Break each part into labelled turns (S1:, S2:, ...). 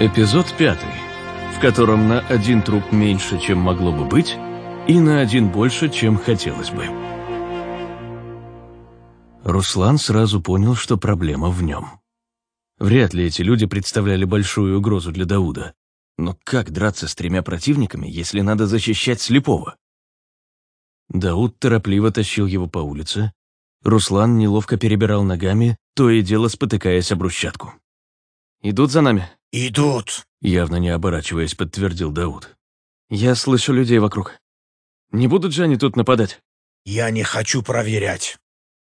S1: Эпизод пятый, в котором на один труп меньше, чем могло бы быть, и на один больше, чем хотелось бы. Руслан сразу понял, что проблема в нем. Вряд ли эти люди представляли большую угрозу для Дауда. Но как драться с тремя противниками, если надо защищать слепого? Дауд торопливо тащил его по улице. Руслан неловко перебирал ногами, то и дело спотыкаясь об брусчатку. «Идут за нами?»
S2: «Идут!»
S1: Явно не оборачиваясь, подтвердил Дауд. «Я слышу людей вокруг. Не будут же они тут нападать?»
S2: «Я не хочу проверять».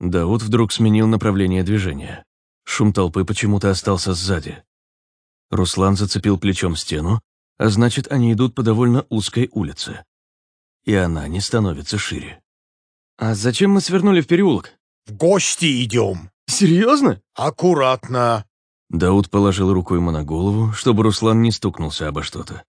S1: Дауд вдруг сменил направление движения. Шум толпы почему-то остался сзади. Руслан зацепил плечом стену, а значит, они идут по довольно узкой улице. И она не становится шире. «А зачем мы свернули в переулок?»
S2: «В гости идем».
S1: «Серьезно?»
S2: «Аккуратно».
S1: Дауд положил руку ему на голову, чтобы Руслан не стукнулся обо что-то.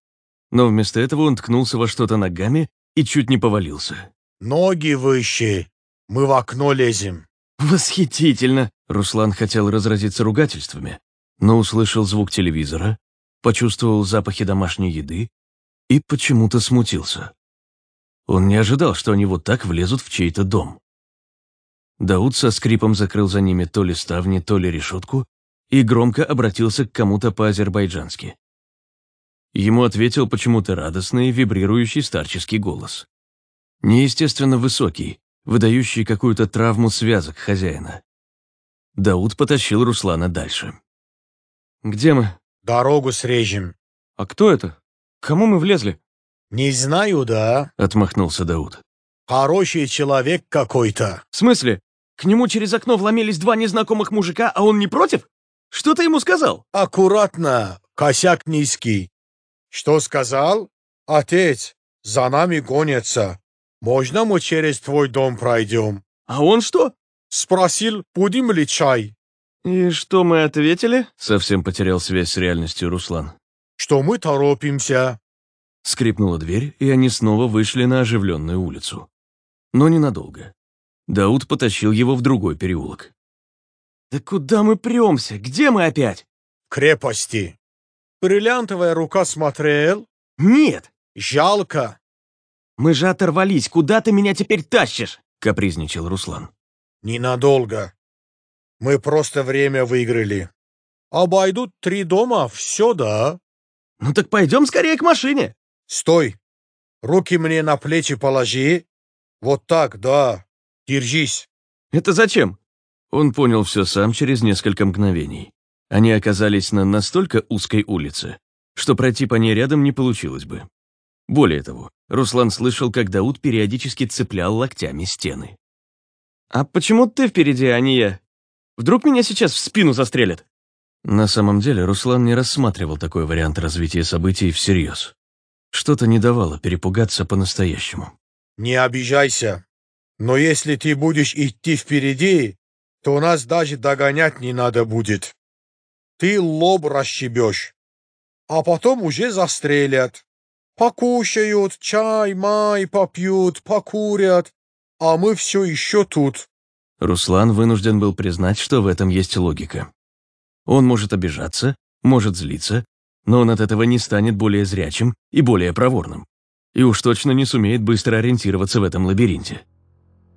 S1: Но вместо этого он ткнулся во что-то ногами и чуть не повалился.
S2: «Ноги выше. Мы в окно лезем».
S1: «Восхитительно!» Руслан хотел разразиться ругательствами, но услышал звук телевизора, почувствовал запахи домашней еды и почему-то смутился. Он не ожидал, что они вот так влезут в чей-то дом. Дауд со скрипом закрыл за ними то ли ставни, то ли решетку и громко обратился к кому-то по-азербайджански. Ему ответил почему-то радостный, вибрирующий старческий голос. Неестественно высокий, выдающий какую-то травму связок хозяина. Дауд потащил Руслана дальше. «Где мы?»
S2: «Дорогу срежем».
S1: «А кто это? Кому мы влезли?»
S2: «Не знаю, да?»
S1: — отмахнулся Дауд.
S2: «Хороший человек какой-то».
S1: «В смысле? К нему через окно вломились два незнакомых мужика, а он не против? Что ты ему сказал?»
S2: «Аккуратно, косяк низкий». «Что сказал? Отец, за нами гонятся. Можно мы через твой дом пройдем?»
S1: «А он что?»
S2: «Спросил, будем ли чай?»
S1: «И что мы ответили?» Совсем потерял связь с реальностью Руслан.
S2: «Что мы торопимся».
S1: Скрипнула дверь, и они снова вышли на оживленную улицу. Но ненадолго. Дауд потащил его в другой переулок. «Да куда мы премся? Где мы опять?»
S2: «Крепости. Бриллиантовая рука смотрел?»
S1: «Нет!»
S2: «Жалко».
S1: «Мы же оторвались. Куда ты меня теперь тащишь?» — капризничал Руслан.
S2: «Ненадолго. Мы просто время выиграли. Обойдут три дома, все, да?»
S1: «Ну так пойдем скорее к машине».
S2: «Стой! Руки мне на плечи положи. Вот так, да. Держись».
S1: «Это зачем?» Он понял все сам через несколько мгновений. Они оказались на настолько узкой улице, что пройти по ней рядом не получилось бы. Более того, Руслан слышал, как Дауд периодически цеплял локтями стены. «А почему ты впереди, а не я? Вдруг меня сейчас в спину застрелят?» На самом деле Руслан не рассматривал такой вариант развития событий всерьез. Что-то не давало перепугаться по-настоящему.
S2: «Не обижайся. Но если ты будешь идти впереди, то нас даже догонять не надо будет. Ты лоб расшибешь, а потом уже застрелят. Покушают, чай, май попьют, покурят, а мы все еще тут».
S1: Руслан вынужден был признать, что в этом есть логика. Он может обижаться, может злиться, но он от этого не станет более зрячим и более проворным. И уж точно не сумеет быстро ориентироваться в этом лабиринте.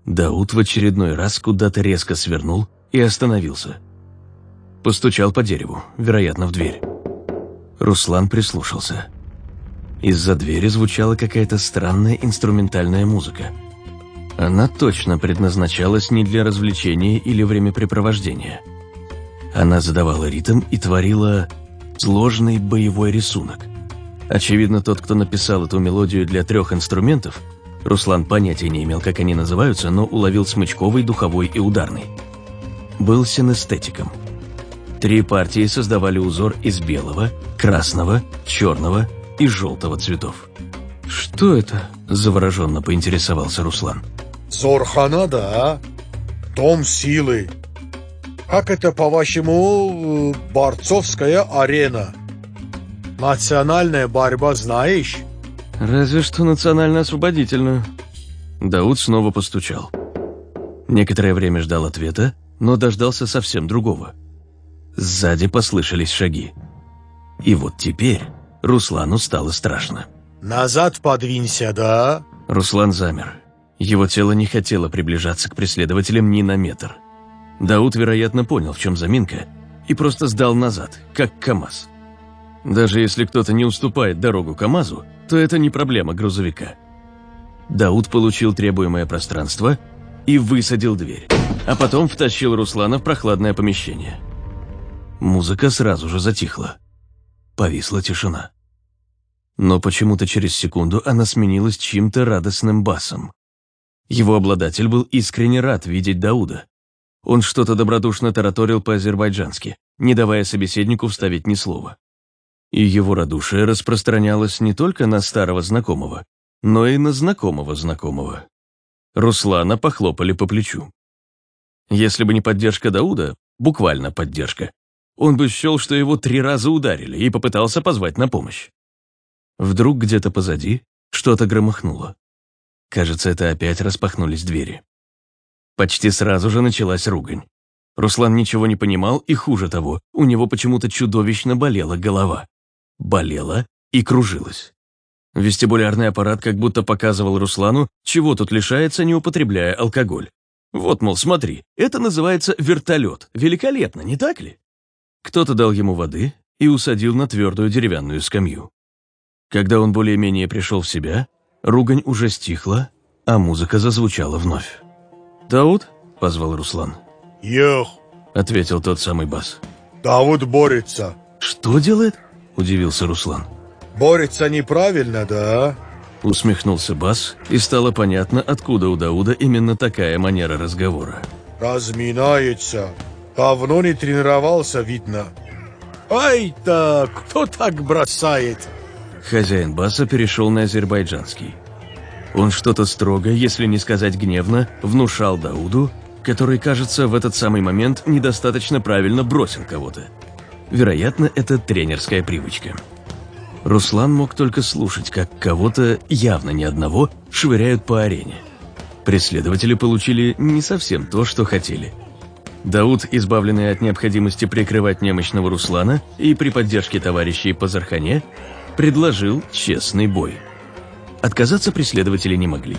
S1: Дауд в очередной раз куда-то резко свернул и остановился. Постучал по дереву, вероятно, в дверь. Руслан прислушался. Из-за двери звучала какая-то странная инструментальная музыка. Она точно предназначалась не для развлечения или времяпрепровождения. Она задавала ритм и творила сложный боевой рисунок. Очевидно, тот, кто написал эту мелодию для трех инструментов, Руслан понятия не имел, как они называются, но уловил смычковый, духовой и ударный. Был синестетиком. Три партии создавали узор из белого, красного, черного и желтого цветов. «Что это?» – завороженно поинтересовался Руслан.
S2: «Зорхана, да. Дом силы. Как это, по-вашему, борцовская арена? Национальная борьба знаешь?»
S1: «Разве что национально-освободительную». Дауд снова постучал. Некоторое время ждал ответа, но дождался совсем другого. Сзади послышались шаги. И вот теперь Руслану стало страшно.
S2: «Назад подвинься, да?»
S1: Руслан замер. Его тело не хотело приближаться к преследователям ни на метр. Дауд, вероятно, понял, в чем заминка, и просто сдал назад, как КАМАЗ. Даже если кто-то не уступает дорогу КАМАЗу, то это не проблема грузовика. Дауд получил требуемое пространство и высадил дверь, а потом втащил Руслана в прохладное помещение. Музыка сразу же затихла. Повисла тишина. Но почему-то через секунду она сменилась чьим-то радостным басом. Его обладатель был искренне рад видеть Дауда. Он что-то добродушно тараторил по-азербайджански, не давая собеседнику вставить ни слова. И его радушие распространялось не только на старого знакомого, но и на знакомого знакомого. Руслана похлопали по плечу. Если бы не поддержка Дауда, буквально поддержка, он бы счел, что его три раза ударили и попытался позвать на помощь. Вдруг где-то позади что-то громыхнуло. Кажется, это опять распахнулись двери. Почти сразу же началась ругань. Руслан ничего не понимал, и хуже того, у него почему-то чудовищно болела голова. Болела и кружилась. Вестибулярный аппарат как будто показывал Руслану, чего тут лишается, не употребляя алкоголь. Вот, мол, смотри, это называется вертолет. Великолепно, не так ли? Кто-то дал ему воды и усадил на твердую деревянную скамью. Когда он более-менее пришел в себя, ругань уже стихла, а музыка зазвучала вновь. «Дауд?» – позвал Руслан.
S2: «Ех!»
S1: – ответил тот самый бас.
S2: «Дауд борется».
S1: «Что делает?» – удивился Руслан.
S2: «Борется неправильно, да?»
S1: Усмехнулся Бас, и стало понятно, откуда у Дауда именно такая манера разговора.
S2: «Разминается. Давно не тренировался, видно. Ай-то, кто так бросает?»
S1: Хозяин Баса перешел на азербайджанский. Он что-то строго, если не сказать гневно, внушал Дауду, который, кажется, в этот самый момент недостаточно правильно бросил кого-то. Вероятно, это тренерская привычка. Руслан мог только слушать, как кого-то, явно не одного, швыряют по арене. Преследователи получили не совсем то, что хотели. Дауд, избавленный от необходимости прикрывать немощного Руслана и при поддержке товарищей по Зархане, предложил честный бой. Отказаться преследователи не могли.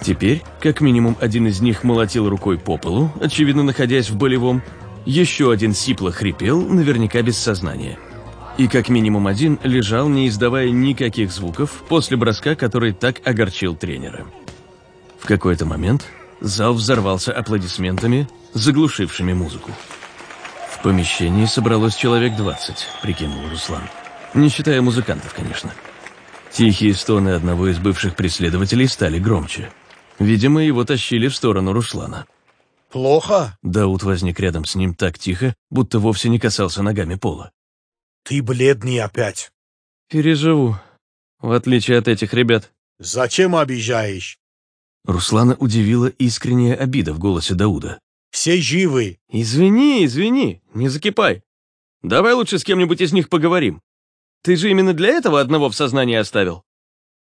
S1: Теперь, как минимум, один из них молотил рукой по полу, очевидно находясь в болевом, еще один сипло хрипел, наверняка без сознания – и как минимум один лежал, не издавая никаких звуков после броска, который так огорчил тренера. В какой-то момент зал взорвался аплодисментами, заглушившими музыку. В помещении собралось человек 20, прикинул Руслан. Не считая музыкантов, конечно. Тихие стоны одного из бывших преследователей стали громче. Видимо, его тащили в сторону Руслана.
S2: «Плохо?»
S1: Дауд возник рядом с ним так тихо, будто вовсе не касался ногами пола.
S2: Ты бледный опять.
S1: Переживу, в отличие от этих ребят.
S2: Зачем обижаешь?
S1: Руслана удивила искренняя обида в голосе Дауда.
S2: Все живы.
S1: Извини, извини, не закипай. Давай лучше с кем-нибудь из них поговорим. Ты же именно для этого одного в сознании оставил.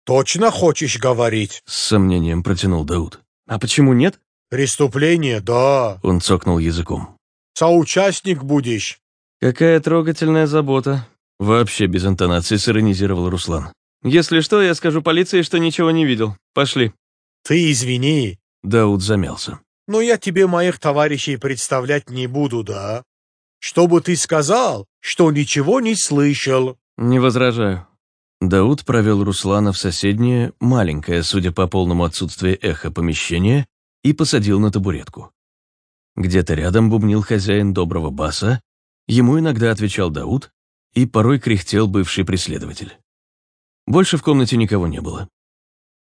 S2: Точно хочешь говорить?
S1: С сомнением протянул Дауд. А почему нет?
S2: Преступление, да.
S1: Он цокнул языком.
S2: Соучастник будешь.
S1: «Какая трогательная забота!» Вообще без интонации сиронизировал Руслан. «Если что, я скажу полиции, что ничего не видел. Пошли».
S2: «Ты извини».
S1: Дауд замялся.
S2: «Но я тебе моих товарищей представлять не буду, да? Чтобы ты сказал, что ничего не слышал».
S1: «Не возражаю». Дауд провел Руслана в соседнее, маленькое, судя по полному отсутствию эха, помещение и посадил на табуретку. Где-то рядом бубнил хозяин доброго баса, Ему иногда отвечал Дауд, и порой кряхтел бывший преследователь. Больше в комнате никого не было.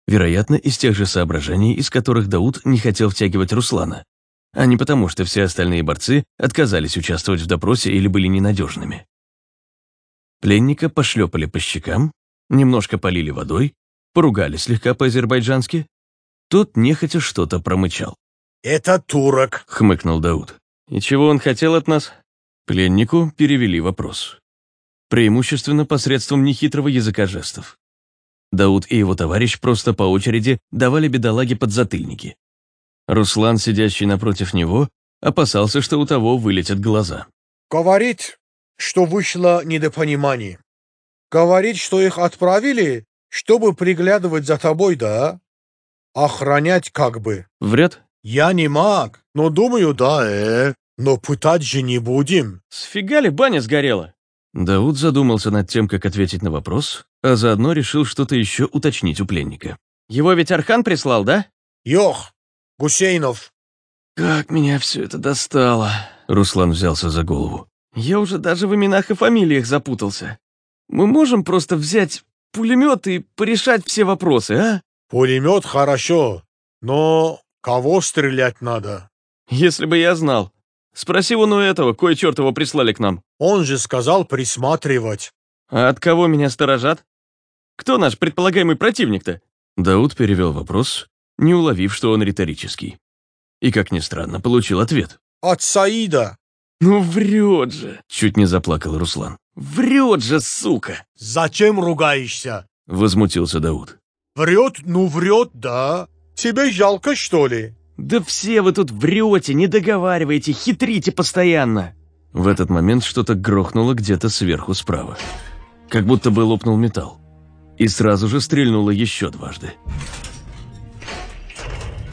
S1: Вероятно, из тех же соображений, из которых Дауд не хотел втягивать Руслана, а не потому, что все остальные борцы отказались участвовать в допросе или были ненадежными. Пленника пошлепали по щекам, немножко полили водой, поругали слегка по-азербайджански. Тот нехотя что-то промычал.
S2: «Это турок», —
S1: хмыкнул Дауд. «И чего он хотел от нас?» Пленнику перевели вопрос. Преимущественно посредством нехитрого языка жестов. Дауд и его товарищ просто по очереди давали бедолаге подзатыльники. Руслан, сидящий напротив него, опасался, что у того вылетят глаза.
S2: «Говорит, что вышло недопонимание. Говорит, что их отправили, чтобы приглядывать за тобой, да? Охранять как бы.
S1: Врет?
S2: Я не маг, но думаю, да, э. Но пытать же не будем.
S1: Сфига ли баня сгорела? Дауд задумался над тем, как ответить на вопрос, а заодно решил что-то еще уточнить у пленника. Его ведь Архан прислал, да?
S2: Йох, Гусейнов.
S1: Как меня все это достало. Руслан взялся за голову. Я уже даже в именах и фамилиях запутался. Мы можем просто взять пулемет и порешать все вопросы, а?
S2: Пулемет хорошо, но кого стрелять надо?
S1: Если бы я знал. Спроси вон у этого, кое черт его прислали к нам.
S2: Он же сказал присматривать.
S1: А от кого меня сторожат? Кто наш предполагаемый противник-то? Дауд перевел вопрос, не уловив, что он риторический. И, как ни странно, получил ответ.
S2: От Саида.
S1: Ну врет же, чуть не заплакал Руслан. Врет же, сука!
S2: Зачем ругаешься?
S1: Возмутился Дауд.
S2: Врет, ну врет, да. Тебе жалко, что ли?
S1: Да все вы тут врете, не договариваете, хитрите постоянно. В этот момент что-то грохнуло где-то сверху справа. Как будто бы лопнул металл. И сразу же стрельнуло еще дважды.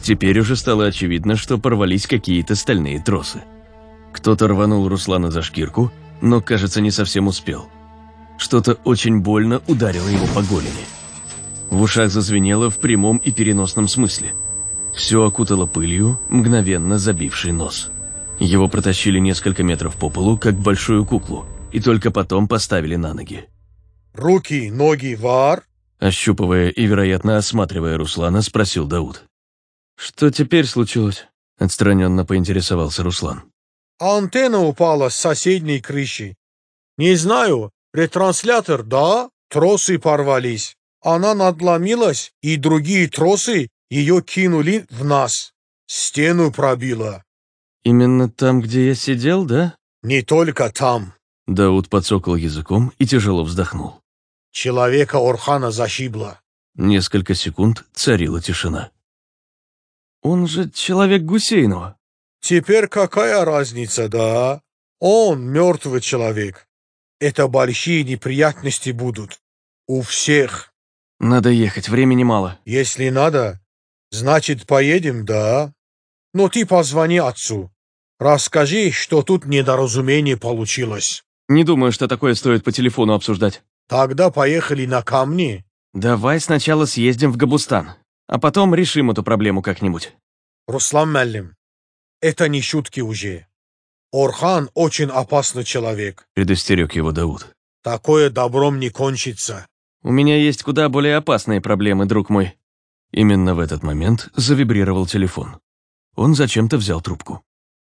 S1: Теперь уже стало очевидно, что порвались какие-то стальные тросы. Кто-то рванул Руслана за шкирку, но, кажется, не совсем успел. Что-то очень больно ударило его по голени. В ушах зазвенело в прямом и переносном смысле. Все окутало пылью, мгновенно забивший нос. Его протащили несколько метров по полу, как большую куклу, и только потом поставили на ноги.
S2: Руки, ноги, вар.
S1: Ощупывая и, вероятно, осматривая Руслана, спросил Дауд. «Что теперь случилось?» – отстраненно поинтересовался Руслан.
S2: Антенна упала с соседней крыши. Не знаю, ретранслятор, да, тросы порвались. Она надломилась, и другие тросы ее кинули в нас. Стену пробила.
S1: «Именно там, где я сидел, да?»
S2: Не только там.
S1: Дауд подсокал языком и тяжело вздохнул.
S2: Человека Орхана зашибло.
S1: Несколько секунд царила тишина. «Он же человек Гусейнова».
S2: Теперь какая разница, да? Он мертвый человек. Это большие неприятности будут. У всех.
S1: «Надо ехать, времени мало».
S2: Если надо, значит поедем, да? Но ты позвони отцу. Расскажи, что тут недоразумение получилось.
S1: Не думаю, что такое стоит по телефону обсуждать.
S2: Тогда поехали на камни.
S1: Давай сначала съездим в Габустан, а потом решим эту проблему как-нибудь.
S2: Руслан Меллим, это не шутки уже. Орхан очень опасный человек.
S1: Предостерег его Дауд.
S2: Такое добром не кончится.
S1: У меня есть куда более опасные проблемы, друг мой. Именно в этот момент завибрировал телефон. Он зачем-то взял трубку.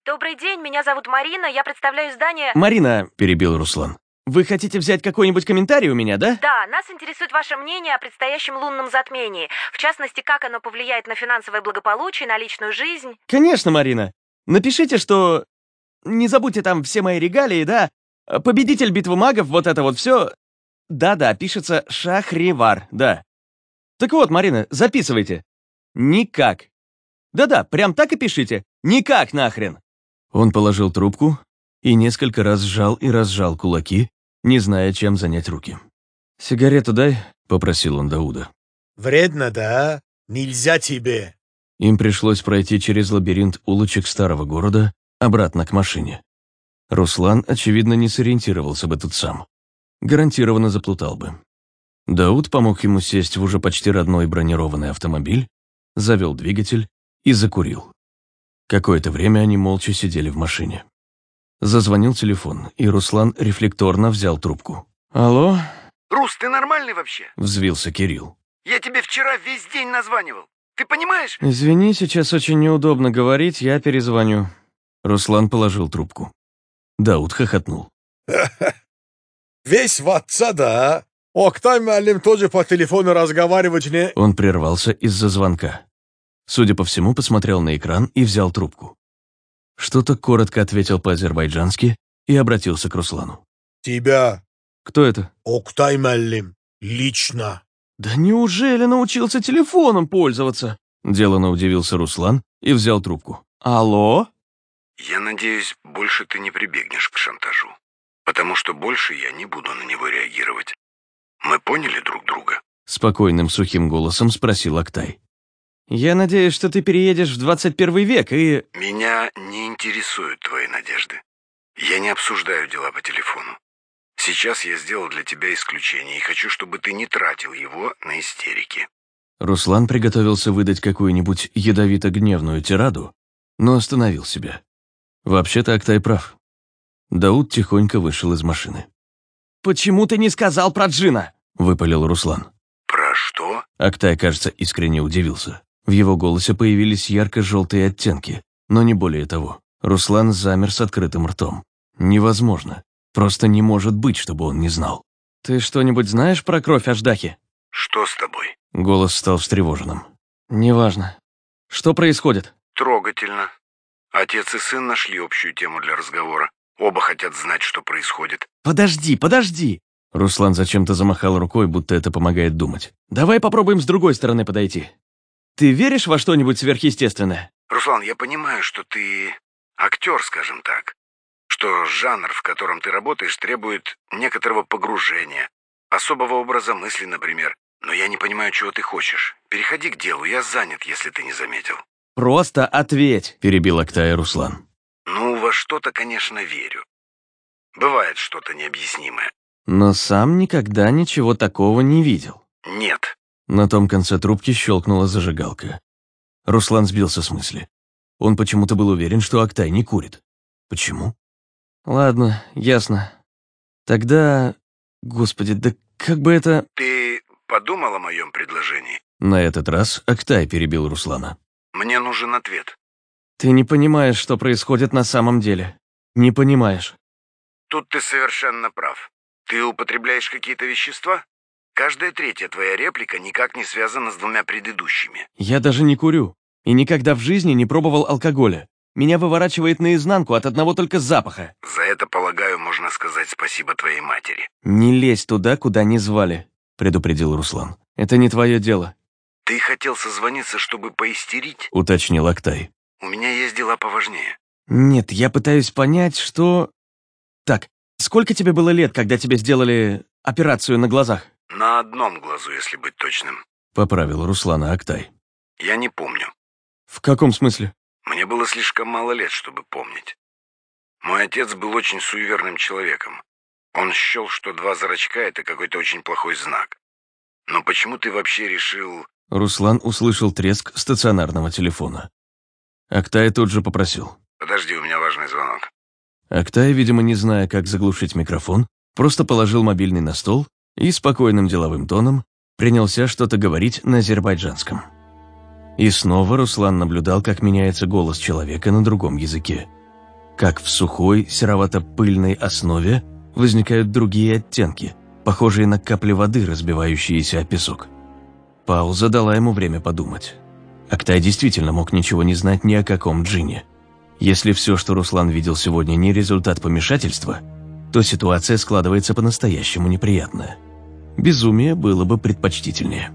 S3: Добрый день, меня зовут Марина, я представляю здание...
S1: «Марина», – перебил Руслан, – «вы хотите взять какой-нибудь комментарий у меня, да?»
S3: Да, нас интересует ваше мнение о предстоящем лунном затмении. В частности, как оно повлияет на финансовое благополучие, на личную жизнь.
S1: «Конечно, Марина. Напишите, что... Не забудьте там все мои регалии, да? Победитель битвы магов, вот это вот все. Да-да, пишется Шахривар, да. Так вот, Марина, записывайте. Никак. Да-да, прям так и пишите. Никак нахрен. Он положил трубку и несколько раз сжал и разжал кулаки, не зная, чем занять руки. «Сигарету дай», — попросил он Дауда.
S2: Вредно, да? Нельзя тебе.
S1: Им пришлось пройти через лабиринт улочек старого города обратно к машине. Руслан, очевидно, не сориентировался бы тут сам. Гарантированно заплутал бы. Дауд помог ему сесть в уже почти родной бронированный автомобиль, завел двигатель и закурил. Какое-то время они молча сидели в машине. Зазвонил телефон, и Руслан рефлекторно взял трубку. «Алло?»
S4: Рус, ты нормальный вообще?
S1: – взвился Кирилл.
S4: Я тебе вчера весь день названивал. Ты понимаешь?
S1: «Извини, сейчас очень неудобно говорить, я перезвоню». Руслан положил трубку. Дауд хохотнул.
S2: Весь в отца, да? Октай Меллим тоже по телефону разговаривать не...
S1: Он прервался из-за звонка. Судя по всему, посмотрел на экран и взял трубку. Что-то коротко ответил по-азербайджански и обратился к Руслану.
S2: Тебя,
S1: «Кто это?»
S2: Октай Меллим, лично.
S1: «Да неужели научился телефоном пользоваться?» Делано удивился Руслан и взял трубку. «Алло?»
S4: Я надеюсь, больше ты не прибегнешь к шантажу. Потому что больше я не буду на него реагировать. Мы поняли друг друга?
S1: Спокойным сухим голосом спросил Актай.
S5: Я надеюсь, что ты переедешь в 21 век и...
S4: Меня не интересуют твои надежды. Я не обсуждаю дела по телефону. Сейчас я сделал для тебя исключение и хочу, чтобы ты не тратил его на истерики.
S1: Руслан приготовился выдать какую-нибудь ядовито-гневную тираду, но остановил себя. Вообще-то Актай прав. Дауд тихонько вышел из машины.
S5: «Почему ты не сказал про Джина?»
S1: — выпалил Руслан.
S4: Про что?
S1: Актай, кажется, искренне удивился. В его голосе появились ярко-желтые оттенки, но не более того. Руслан замер с открытым ртом. Невозможно. Просто не может быть, чтобы он не знал.
S5: «Ты что-нибудь знаешь про кровь Аждахи?»
S4: Что с тобой?
S1: Голос стал встревоженным.
S5: «Неважно. Что происходит?»
S4: Трогательно. Отец и сын нашли общую тему для разговора. Оба хотят знать, что происходит.
S5: «Подожди, подожди!»
S1: Руслан зачем-то замахал рукой, будто это помогает думать.
S5: «Давай попробуем с другой стороны подойти. Ты веришь во что-нибудь сверхъестественное?»
S4: Руслан, я понимаю, что ты актер, скажем так. Что жанр, в котором ты работаешь, требует некоторого погружения, особого образа мысли, например. Но я не понимаю, чего ты хочешь. Переходи к делу, я занят, если ты не заметил.
S5: «Просто ответь!»
S1: Перебил Актая Руслан.
S4: Что-то, конечно, верю. Бывает что-то необъяснимое.
S5: Но сам никогда ничего такого не видел.
S4: Нет.
S1: На том конце трубки щелкнула зажигалка. Руслан сбился с мысли. Он почему-то был уверен, что Актай не курит. Почему?
S5: Ладно, ясно. Тогда... Господи, да как бы это...
S4: Ты подумал о моем предложении?
S1: На этот раз Актай перебил Руслана.
S4: Мне нужен ответ.
S5: Ты не понимаешь, что происходит на самом деле. Не понимаешь.
S4: Тут ты совершенно прав. Ты употребляешь какие-то вещества? Каждая третья твоя реплика никак не связана с двумя предыдущими.
S5: Я даже не курю. И никогда в жизни не пробовал алкоголя. Меня выворачивает наизнанку от одного только запаха.
S4: За это, полагаю, можно сказать спасибо твоей матери.
S5: Не лезь туда, куда не звали,
S1: предупредил Руслан.
S5: Это не твое дело.
S4: Ты хотел созвониться, чтобы поистерить?
S1: Уточнил Актай.
S4: У меня есть дела поважнее.
S5: Нет, я пытаюсь понять, что... Так, сколько тебе было лет, когда тебе сделали операцию на глазах?
S4: На одном глазу, если быть точным.
S1: Поправил Руслана Актай.
S4: Я не помню.
S5: В каком смысле?
S4: Мне было слишком мало лет, чтобы помнить. Мой отец был очень суеверным человеком. Он счел, что два зрачка — это какой-то очень плохой знак. Но почему ты вообще решил...
S1: Руслан услышал треск стационарного телефона. Актай тут же попросил.
S4: Подожди, у меня важный звонок.
S1: Актай, видимо, не зная, как заглушить микрофон, просто положил мобильный на стол и спокойным деловым тоном принялся что-то говорить на азербайджанском. И снова Руслан наблюдал, как меняется голос человека на другом языке. Как в сухой, серовато-пыльной основе возникают другие оттенки, похожие на капли воды, разбивающиеся о песок. Пауза дала ему время подумать. Актай действительно мог ничего не знать ни о каком джине. Если все, что Руслан видел сегодня, не результат помешательства, то ситуация складывается по-настоящему неприятная. Безумие было бы предпочтительнее.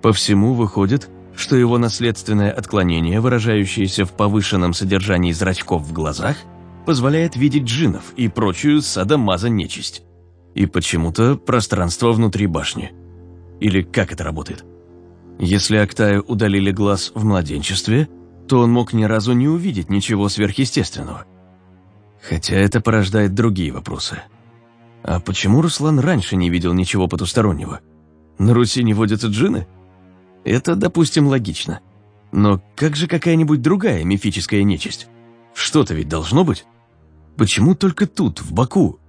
S1: По всему выходит, что его наследственное отклонение, выражающееся в повышенном содержании зрачков в глазах, позволяет видеть джинов и прочую садомаза-нечисть. И почему-то пространство внутри башни. Или как это работает? Если Актаю удалили глаз в младенчестве, то он мог ни разу не увидеть ничего сверхъестественного. Хотя это порождает другие вопросы. А почему Руслан раньше не видел ничего потустороннего? На Руси не водятся джины? Это, допустим, логично. Но как же какая-нибудь другая мифическая нечисть? Что-то ведь должно быть. Почему только тут, в Баку?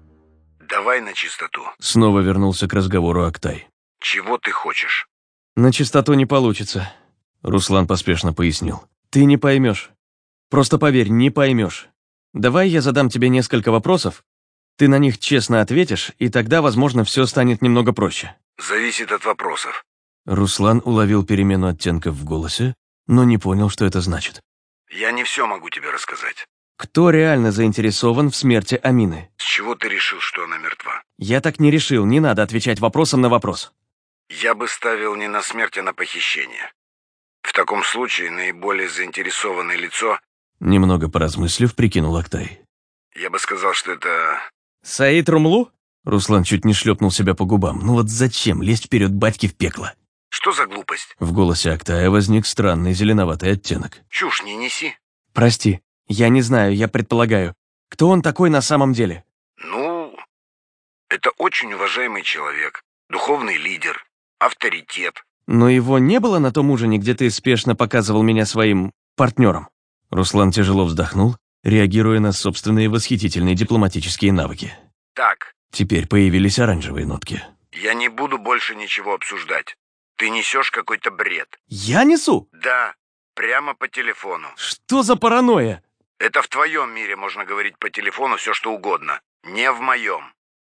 S4: Давай на чистоту.
S1: Снова вернулся к разговору Актай.
S4: Чего ты хочешь?
S5: На чистоту не получится.
S1: Руслан поспешно пояснил.
S5: Ты не поймешь. Просто поверь, не поймешь. Давай я задам тебе несколько вопросов. Ты на них честно ответишь, и тогда, возможно, все станет немного проще.
S4: Зависит от вопросов.
S1: Руслан уловил перемену оттенков в голосе, но не понял, что это значит.
S4: Я не все могу тебе рассказать.
S5: Кто реально заинтересован в смерти Амины?
S4: С чего ты решил, что она мертва?
S5: Я так не решил, не надо отвечать вопросом на вопрос.
S4: Я бы ставил не на смерть, а на похищение. В таком случае наиболее заинтересованное лицо...
S1: Немного поразмыслив, прикинул Актай.
S4: Я бы сказал, что это
S5: Саид Румлу? Руслан чуть не шлепнул себя по губам. Ну вот зачем лезть вперед батьки в пекло?
S4: Что за глупость?
S1: В голосе Актая возник странный зеленоватый оттенок.
S4: Чушь не неси.
S5: Прости, я не знаю, я предполагаю. Кто он такой на самом деле?
S4: Ну, это очень уважаемый человек, духовный лидер, авторитет.
S5: Но его не было на том ужине, где ты спешно показывал меня своим партнером.
S1: Руслан тяжело вздохнул, реагируя на собственные восхитительные дипломатические навыки.
S4: Так,
S1: Теперь появились оранжевые нотки.
S4: я не буду больше ничего обсуждать. Ты несешь какой-то бред.
S5: Я несу?
S4: Да, прямо по телефону.
S5: Что за паранойя?
S4: Это в твоем мире можно говорить по телефону все, что угодно. Не в моем.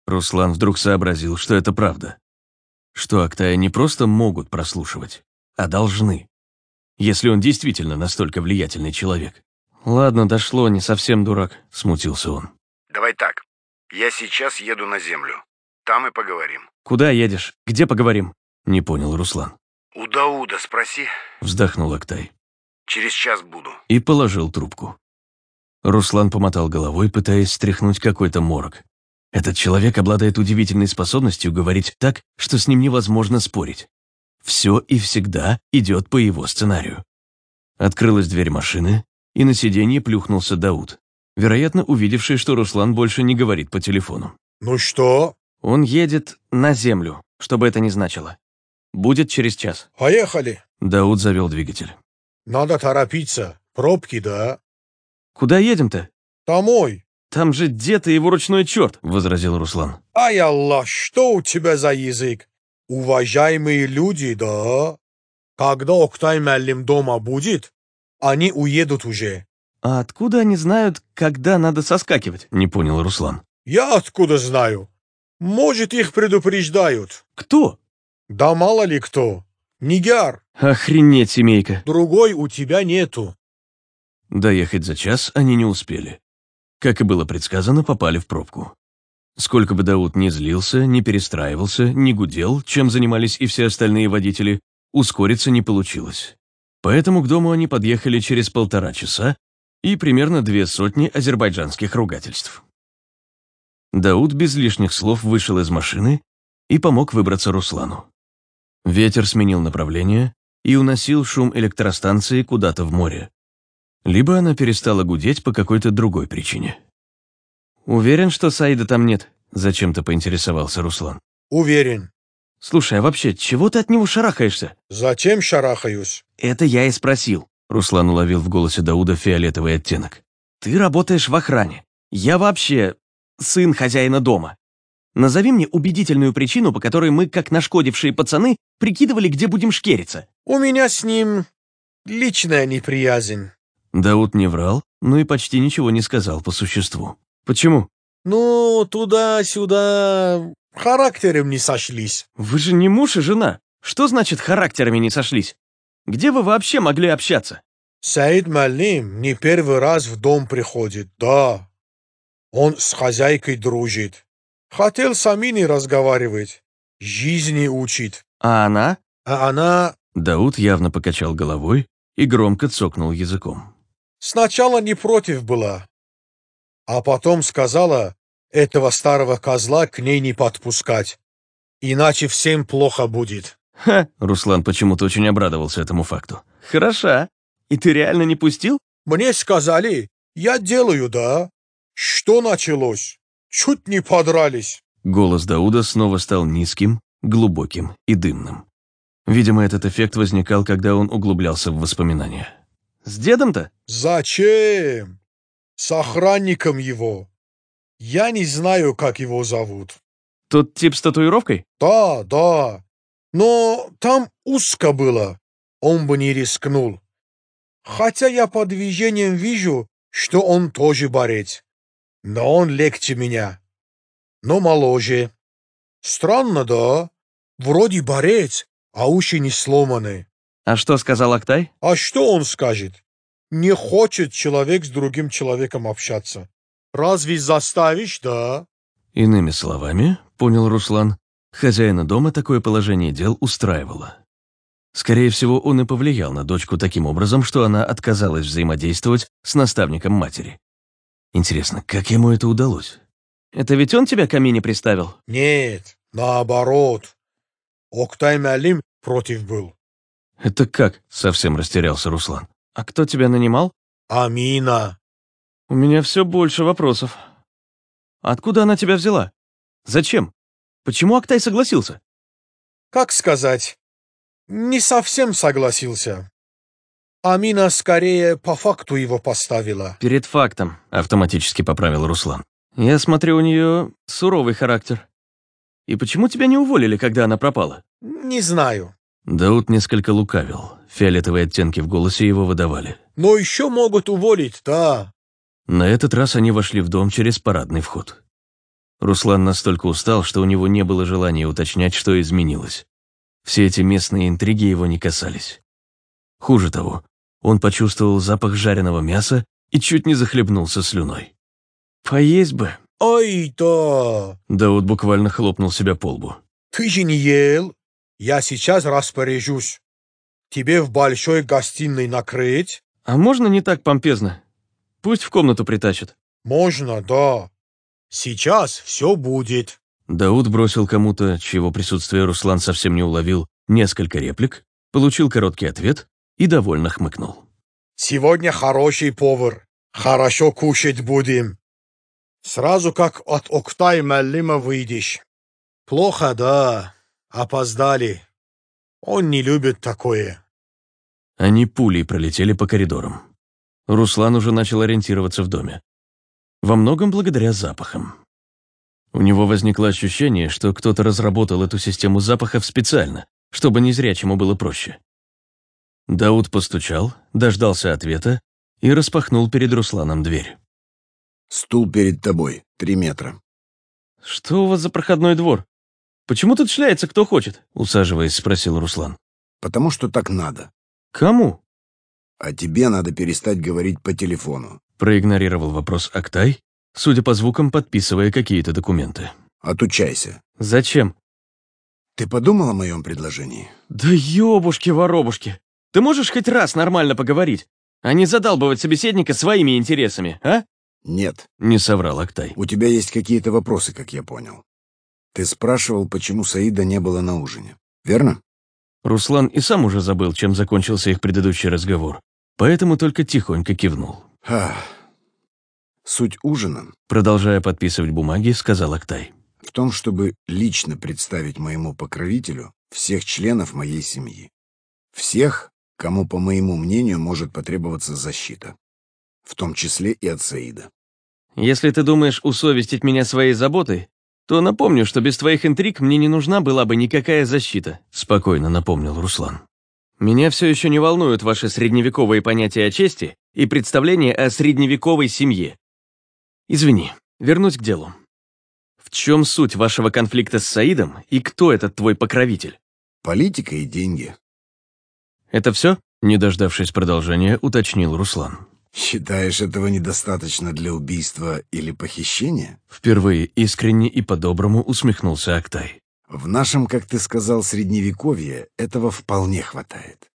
S1: Руслан вдруг сообразил, что это правда. Что Актая не просто могут прослушивать, а должны. Если он действительно настолько влиятельный человек.
S5: Ладно, дошло, не совсем дурак.
S1: Смутился он.
S4: Давай так. Я сейчас еду на землю. Там и поговорим.
S5: Куда едешь? Где поговорим?
S1: Не понял Руслан.
S4: У Дауда спроси.
S1: Вздохнул Актай
S4: Через час буду.
S1: и положил трубку. Руслан помотал головой, пытаясь стряхнуть какой-то морок. Этот человек обладает удивительной способностью говорить так, что с ним невозможно спорить. Все и всегда идет по его сценарию. Открылась дверь машины, и на сиденье плюхнулся Дауд, вероятно, увидевший, что Руслан больше не говорит по телефону.
S2: Ну что,
S5: Он едет на землю, что бы это ни значило. Будет через час.
S2: поехали.
S1: Дауд завел двигатель.
S2: Надо торопиться. Пробки, да?
S5: Куда едем-то?
S2: Домой.
S5: Там же дед и его ручной черт.
S1: возразил Руслан.
S2: Ай, Аллах, что у тебя за язык? Уважаемые люди, да? Когда Октай Меллим дома будет, они уедут уже.
S5: А откуда они знают, когда надо соскакивать?
S1: Не понял Руслан.
S2: Я откуда знаю? Может, их предупреждают.
S5: Кто?
S2: Да мало ли кто. Нигер,
S5: Охренеть, семейка.
S2: другой у тебя нету.
S1: Доехать за час они не успели. Как и было предсказано, попали в пробку. Сколько бы Дауд ни злился, ни перестраивался, ни гудел, чем занимались и все остальные водители, ускориться не получилось. Поэтому к дому они подъехали через полтора часа и примерно две сотни азербайджанских ругательств. Дауд без лишних слов вышел из машины и помог выбраться Руслану. Ветер сменил направление и уносил шум электростанции куда-то в море. Либо она перестала гудеть по какой-то другой причине.
S5: Уверен, что Саида там нет.
S1: Зачем-то поинтересовался Руслан.
S2: Уверен.
S5: Слушай, а вообще, чего ты от него шарахаешься?
S2: Зачем шарахаюсь?
S5: Это я и спросил.
S1: Руслан уловил в голосе Дауда фиолетовый оттенок.
S5: Ты работаешь в охране. Я вообще сын хозяина дома. Назови мне убедительную причину, по которой мы, как нашкодившие пацаны, прикидывали, где будем шкериться.
S2: У меня с ним личная неприязнь.
S1: Дауд не врал, но и почти ничего не сказал по существу.
S5: Почему?
S2: Ну, туда-сюда характером не сошлись.
S5: Вы же не муж и жена. Что значит характерами не сошлись? Где вы вообще могли общаться?
S2: Саид Малим не первый раз в дом приходит, да. Он с хозяйкой дружит. Хотел с Аминой разговаривать. Жизни учит.
S5: А она?
S2: А она
S1: Дауд явно покачал головой и громко цокнул языком.
S2: Сначала не против была. А потом сказала, этого старого козла к ней не подпускать. Иначе всем плохо будет.
S5: Ха,
S1: Руслан почему-то очень обрадовался этому факту.
S5: хороша. И ты реально не пустил?
S2: Мне сказали, я делаю, да. Что началось? Чуть не подрались.
S1: Голос Дауда снова стал низким, глубоким и дымным. Видимо, этот эффект возникал, когда он углублялся в воспоминания.
S5: С дедом-то?
S2: Зачем? С охранником его. Я не знаю, как его зовут.
S5: Тот тип с татуировкой?
S2: Да, да. Но там узко было. Он бы не рискнул. Хотя я по движениям вижу, что он тоже борец. Но он легче меня. Но моложе. Странно, да? Вроде борец, а уши не сломаны.
S5: А что сказал Актай?
S2: А что он скажет? Не хочет человек с другим человеком общаться. Разве заставишь, да?
S1: Иными словами, понял Руслан, хозяина дома такое положение дел устраивало. Скорее всего, он и повлиял на дочку таким образом, что она отказалась взаимодействовать с наставником матери. Интересно, как ему это удалось?
S5: Это ведь он тебя к Амине приставил?
S2: Нет, наоборот. Октай Мялим против был.
S1: Это как? Совсем растерялся Руслан.
S5: А кто тебя нанимал?
S2: Амина.
S5: У меня все больше вопросов. Откуда она тебя взяла? Зачем? Почему Актай согласился?
S2: Как сказать? Не совсем согласился. Амина скорее по факту его поставила.
S5: Перед фактом,
S1: Автоматически поправил Руслан.
S5: Я смотрю, у нее суровый характер. И почему тебя не уволили, когда она пропала?
S2: Не знаю.
S1: Дауд несколько лукавил. Фиолетовые оттенки в голосе его выдавали.
S2: Но еще могут уволить, да.
S1: На этот раз они вошли в дом через парадный вход. Руслан настолько устал, что у него не было желания уточнять, что изменилось. Все эти местные интриги его не касались. Хуже того, он почувствовал запах жареного мяса и чуть не захлебнулся слюной.
S5: Поесть бы.
S2: Ой, да.
S1: Дауд буквально хлопнул себя по лбу.
S2: Ты же не ел. Я сейчас распоряжусь. Тебе в большой гостиной накрыть?
S5: А можно не так помпезно? Пусть в комнату притащат.
S2: Можно, да. Сейчас все будет.
S1: Дауд бросил кому-то, чьего присутствие Руслан совсем не уловил, несколько реплик, получил короткий ответ и довольно хмыкнул.
S2: Сегодня хороший повар. Хорошо кушать будем. Сразу как от Октай Малима выйдешь. Плохо, да. Опоздали. Он не любит такое.
S1: Они пулей пролетели по коридорам. Руслан уже начал ориентироваться в доме. Во многом благодаря запахам. У него возникло ощущение, что кто-то разработал эту систему запахов специально, чтобы незрячему было проще. Дауд постучал, дождался ответа и распахнул перед Русланом дверь.
S4: Стул перед тобой, три метра.
S5: Что у вас за проходной двор? Почему тут шляется кто хочет?
S1: Усаживаясь, спросил Руслан.
S4: Потому что так надо.
S5: Кому?
S4: А тебе надо перестать говорить по телефону.
S1: Проигнорировал вопрос Актай, судя по звукам, подписывая какие-то документы.
S4: Отучайся.
S5: Зачем?
S4: Ты подумал о моем предложении?
S5: Да ёбушки-воробушки. Ты можешь хоть раз нормально поговорить, а не задалбывать собеседника своими интересами, а?
S4: Нет.
S1: Не соврал Актай.
S4: У тебя есть какие-то вопросы, как я понял. Ты спрашивал, почему Саида не было на ужине, верно?
S1: Руслан и сам уже забыл, чем закончился их предыдущий разговор, поэтому только тихонько кивнул.
S4: Ха. Суть ужина
S1: Продолжая подписывать бумаги, сказал Актай.
S4: в том, чтобы лично представить моему покровителю всех членов моей семьи. Всех, кому, по моему мнению, может потребоваться защита. В том числе и от Саида.
S5: Если ты думаешь усовестить меня своей заботой, то напомню, что без твоих интриг мне не нужна была бы никакая защита.
S1: Спокойно напомнил Руслан.
S5: Меня все еще не волнуют ваши средневековые понятия о чести и представления о средневековой семье. Извини, вернусь к делу. В чем суть вашего конфликта с Саидом и кто этот твой покровитель?
S4: Политика и деньги.
S5: Это все?
S1: Не дождавшись продолжения, уточнил Руслан.
S4: Считаешь, этого недостаточно для убийства или похищения?
S1: Впервые искренне и по-доброму усмехнулся Актай.
S4: В нашем, как ты сказал, средневековье этого вполне хватает.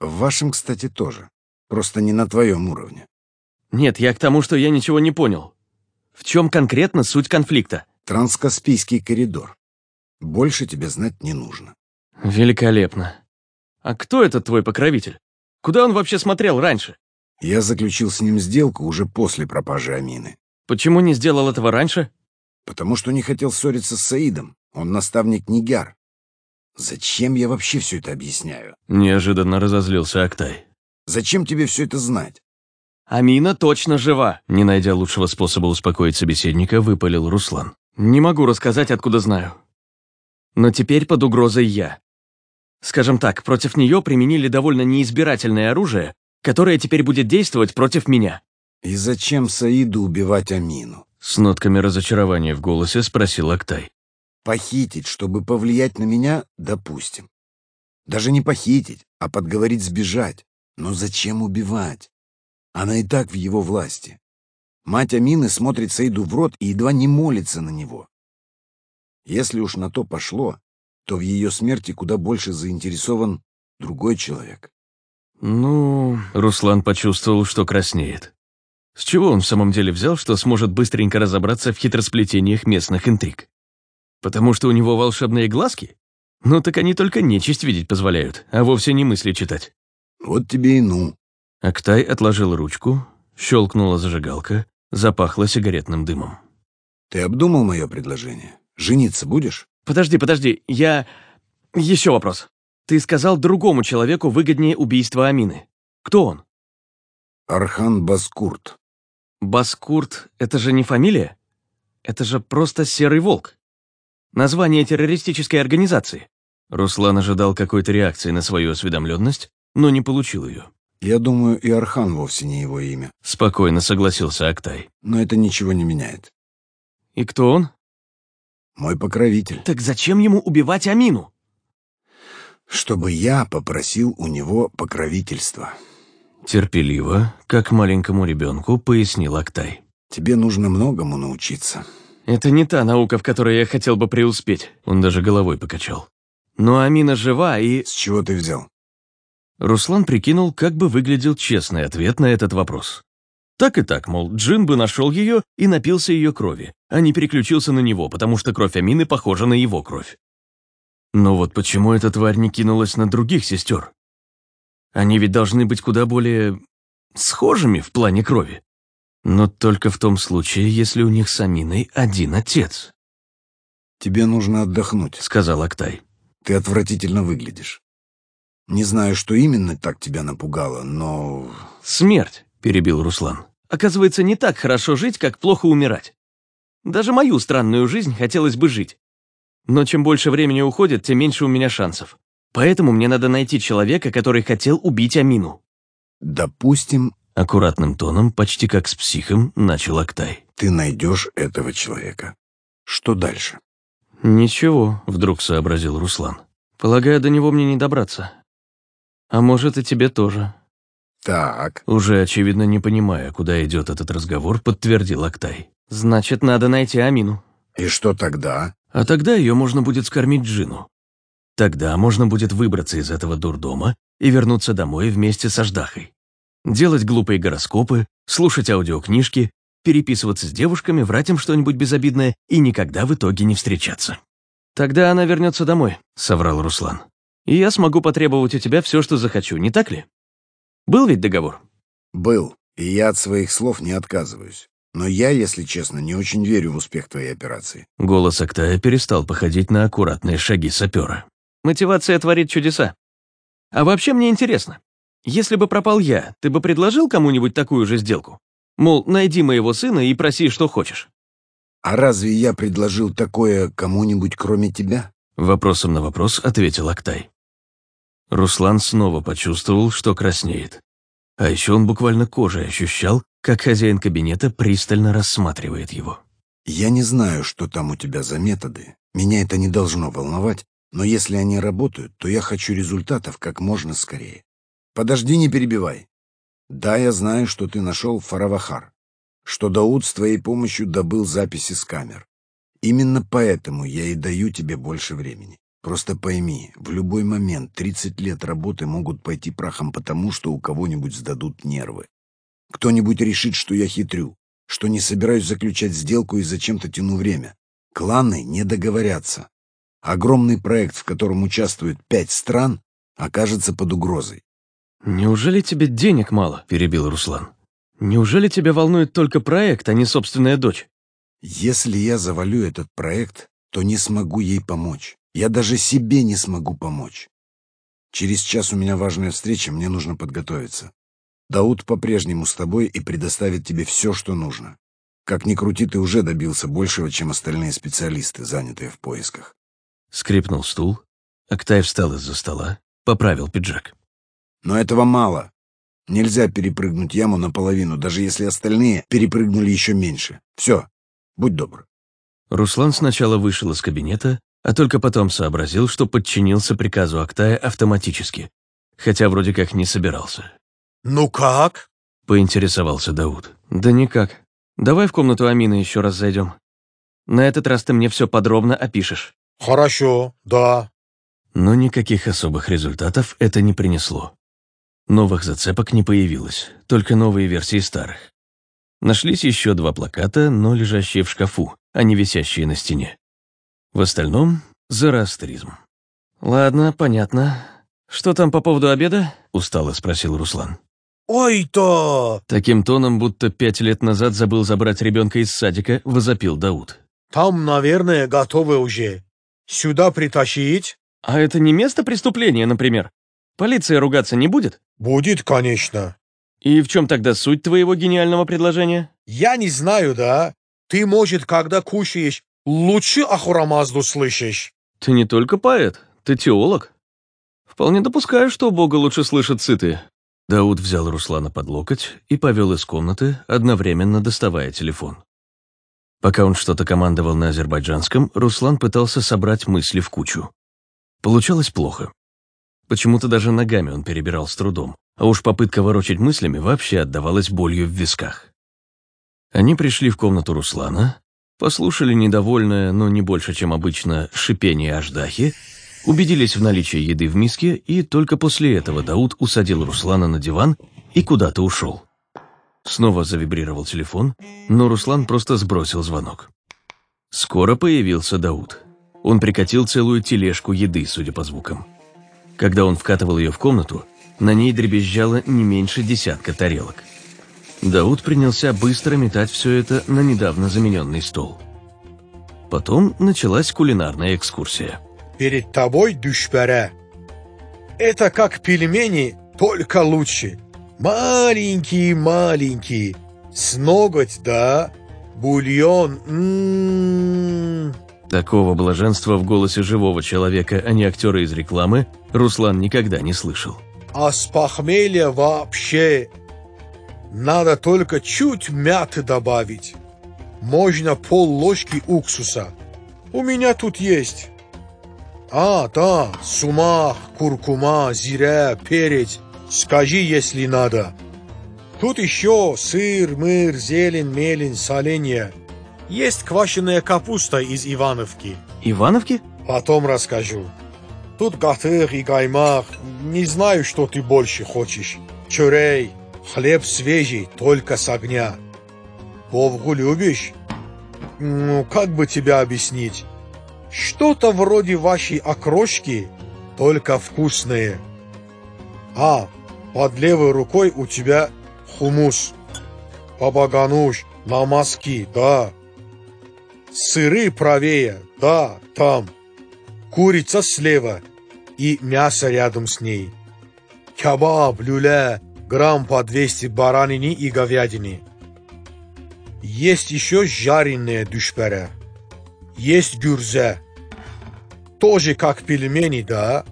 S4: В вашем, кстати, тоже. Просто не на твоем уровне.
S5: Нет, я к тому, что я ничего не понял. В чем конкретно суть конфликта?
S4: Транскаспийский коридор. Больше тебе знать не нужно.
S5: Великолепно. А кто этот твой покровитель? Куда он вообще смотрел раньше?
S4: Я заключил с ним сделку уже после пропажи Амины.
S5: Почему не сделал этого раньше?
S4: Потому что не хотел ссориться с Саидом. Он наставник Нигяр. Зачем я вообще все это объясняю?
S1: Неожиданно разозлился Актай.
S4: Зачем тебе все это знать?
S5: Амина точно жива.
S1: Не найдя лучшего способа успокоить собеседника, выпалил Руслан.
S5: Не могу рассказать, откуда знаю. Но теперь под угрозой я. Скажем так, против нее применили довольно неизбирательное оружие, которое теперь будет действовать против меня.
S4: И зачем Саиду убивать Амину?
S1: С нотками разочарования в голосе спросил Актай.
S4: Похитить, чтобы повлиять на меня, допустим. Даже не похитить, а подговорить сбежать. Но зачем убивать? Она и так в его власти. Мать Амины смотрит Саиду в рот и едва не молится на него. Если уж на то пошло, то в ее смерти куда больше заинтересован другой человек.
S5: Ну,
S1: Руслан почувствовал, что краснеет. С чего он в самом деле взял, что сможет быстренько разобраться в хитросплетениях местных интриг? Потому что у него волшебные глазки? Ну так они только нечисть видеть позволяют, а вовсе не мысли читать.
S4: Вот тебе и ну.
S1: Актай отложил ручку, щелкнула зажигалка, запахло сигаретным дымом.
S4: Ты обдумал мое предложение? Жениться будешь?
S5: Подожди, подожди, я... Еще вопрос. Ты сказал, другому человеку выгоднее убийство Амины. Кто он?
S4: Архан Баскурт.
S5: Баскурт — это же не фамилия? Это же просто Серый Волк. Название террористической организации.
S1: Руслан ожидал какой-то реакции на свою осведомленность, но не получил ее.
S4: Я думаю, и Архан вовсе не его имя.
S1: Спокойно согласился Актай.
S4: Но это ничего не меняет.
S5: И кто он?
S4: Мой покровитель.
S5: Так зачем ему убивать Амину?
S4: Чтобы я попросил у него покровительства.
S1: Терпеливо, как маленькому ребенку, пояснил Актай.
S4: Тебе нужно многому научиться.
S5: Это не та наука, в которой я хотел бы преуспеть.
S1: Он даже головой покачал.
S5: Но Амина жива и...
S4: С чего ты взял?
S1: Руслан прикинул, как бы выглядел честный ответ на этот вопрос. Так и так, мол, Джин бы нашел ее и напился ее крови, а не переключился на него, потому что кровь Амины похожа на его кровь. Но вот почему эта тварь не кинулась на других сестер? Они ведь должны быть куда более схожими в плане крови. Но только в том случае, если у них с Аминой один отец.
S4: «Тебе нужно отдохнуть», —
S1: сказал Актай.
S4: «Ты отвратительно выглядишь. Не знаю, что именно так тебя напугало, но...»
S5: «Смерть», —
S1: перебил Руслан.
S5: «Оказывается, не так хорошо жить, как плохо умирать. Даже мою странную жизнь хотелось бы жить. Но чем больше времени уходит, тем меньше у меня шансов. Поэтому мне надо найти человека, который хотел убить Амину».
S4: «Допустим,
S1: Аккуратным тоном, почти как с психом, начал Актай.
S4: «Ты найдешь этого человека. Что дальше?»
S1: «Ничего», — вдруг сообразил Руслан. «Полагаю, до него мне не добраться. А может, и тебе тоже».
S4: «Так».
S1: Уже, очевидно, не понимая, куда идет этот разговор, подтвердил Актай.
S5: «Значит, надо найти Амину».
S4: «И что тогда?»
S1: «А тогда ее можно будет скормить Джину. Тогда можно будет выбраться из этого дурдома и вернуться домой вместе со Ждахой делать глупые гороскопы, слушать аудиокнижки, переписываться с девушками, врать им что-нибудь безобидное и никогда в итоге не встречаться.
S5: «Тогда она вернется домой», —
S1: соврал Руслан.
S5: «И я смогу потребовать у тебя все, что захочу, не так ли? Был ведь договор?»
S4: «Был, и я от своих слов не отказываюсь. Но я, если честно, не очень верю в успех твоей операции».
S1: Голос Актая перестал походить на аккуратные шаги сапера.
S5: «Мотивация творит чудеса. А вообще мне интересно, если бы пропал я, ты бы предложил кому-нибудь такую же сделку? Мол, найди моего сына и проси, что хочешь.
S4: А разве я предложил такое кому-нибудь, кроме тебя?
S1: Вопросом на вопрос ответил Актай. Руслан снова почувствовал, что краснеет. А еще он буквально кожей ощущал, как хозяин кабинета пристально рассматривает его.
S4: «Я не знаю, что там у тебя за методы. Меня это не должно волновать, но если они работают, то я хочу результатов как можно скорее. Подожди, не перебивай. Да, я знаю, что ты нашел Фаравахар, что Дауд с твоей помощью добыл записи с камер. Именно поэтому я и даю тебе больше времени. Просто пойми, в любой момент 30 лет работы могут пойти прахом потому, что у кого-нибудь сдадут нервы. Кто-нибудь решит, что я хитрю, что не собираюсь заключать сделку и зачем-то тяну время. Кланы не договорятся. Огромный проект, в котором участвуют пять стран, окажется под угрозой.
S5: «Неужели тебе денег мало?» – перебил Руслан. «Неужели тебя волнует только проект, а не собственная дочь?»
S4: «Если я завалю этот проект, то не смогу ей помочь. Я даже себе не смогу помочь. Через час у меня важная встреча, мне нужно подготовиться. Дауд по-прежнему с тобой и предоставит тебе все, что нужно. Как ни крути, ты уже добился большего, чем остальные специалисты, занятые в поисках».
S1: Скрипнул стул. Актай встал из-за стола, поправил пиджак.
S4: Но этого мало. Нельзя перепрыгнуть яму наполовину, даже если остальные перепрыгнули еще меньше. Все, будь добр.
S1: Руслан сначала вышел из кабинета, а только потом сообразил, что подчинился приказу Актая автоматически, хотя вроде как не собирался.
S2: «Ну как?»
S1: — поинтересовался Дауд.
S5: «Да никак. Давай в комнату Амины еще раз зайдем. На этот раз ты мне все подробно опишешь».
S2: «Хорошо, да».
S1: Но никаких особых результатов это не принесло. Новых зацепок не появилось, только новые версии старых. Нашлись еще два плаката, но лежащие в шкафу, а не висящие на стене. В остальном – зороастризм.
S5: «Ладно, понятно. Что там по поводу обеда?»
S1: – устало спросил Руслан.
S2: «Ой-то!
S1: Таким тоном, будто пять лет назад забыл забрать ребенка из садика, возопил Дауд.
S2: Там, наверное, готовы уже. Сюда притащить?»
S5: «А это не место преступления, например? Полиция ругаться не будет?»
S2: «Будет, конечно.
S5: И в чем тогда суть твоего гениального предложения?
S2: Я не знаю, да. Ты, может, когда кушаешь, лучше Ахурамазду слышишь.
S5: Ты не только поэт, ты теолог. Вполне допускаю, что Бога лучше слышат сытые.
S1: Дауд взял Руслана под локоть и повел из комнаты, одновременно доставая телефон. Пока он что-то командовал на азербайджанском, Руслан пытался собрать мысли в кучу. Получалось плохо. Почему-то даже ногами он перебирал с трудом, а уж попытка ворочать мыслями вообще отдавалась болью в висках. Они пришли в комнату Руслана, послушали недовольное, но не больше, чем обычно, шипение Аждахи, убедились в наличии еды в миске, и только после этого Дауд усадил Руслана на диван и куда-то ушел. Снова завибрировал телефон, но Руслан просто сбросил звонок. Скоро появился Дауд. Он прикатил целую тележку еды, судя по звукам. Когда он вкатывал ее в комнату, на ней дребезжало не меньше десятка тарелок. Дауд принялся быстро метать все это на недавно замененный стол. Потом началась кулинарная экскурсия.
S2: Перед тобой душпера. Это как пельмени, только лучше. Маленькие-маленькие. С ноготь, да? Бульон. М -м -м.
S1: Такого блаженства в голосе живого человека, а не актера из рекламы, Руслан никогда не слышал.
S2: А с похмелья вообще надо только чуть мяты добавить. Можно пол ложки уксуса. У меня тут есть. А, да, сумах, куркума, зиря, перец. Скажи, если надо. Тут еще сыр, мыр, зелень, мелень, соленья. Есть квашеная капуста из Ивановки.
S5: Ивановки?
S2: Потом расскажу. Тут гатыр и гаймах. Не знаю, что ты больше хочешь. Чурей, хлеб свежий, только с огня. Ковгу любишь? Ну, как бы тебя объяснить? Что-то вроде вашей окрошки, только вкусные. А, под левой рукой у тебя хумус. Побагануш, намазки, да. Сыры правее, да, там. Курица слева и мясо рядом с ней. Кебаб, люля, грамм по 200 баранины и говядины. Есть еще жареные душпера. Есть гюрзе. Тоже как пельмени, да?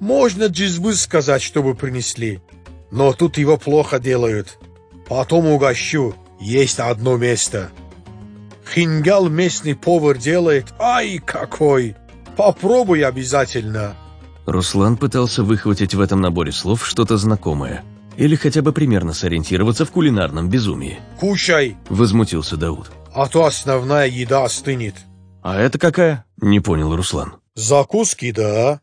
S2: Можно джизбы сказать, чтобы принесли. Но тут его плохо делают. Потом угощу. Есть одно место. Хингал местный повар делает. Ай, какой! Попробуй обязательно.
S1: Руслан пытался выхватить в этом наборе слов что-то знакомое. Или хотя бы примерно сориентироваться в кулинарном безумии.
S2: Кушай,
S1: Возмутился Дауд.
S2: а то основная еда остынет.
S5: А это какая?
S1: Не понял Руслан.
S2: Закуски, да?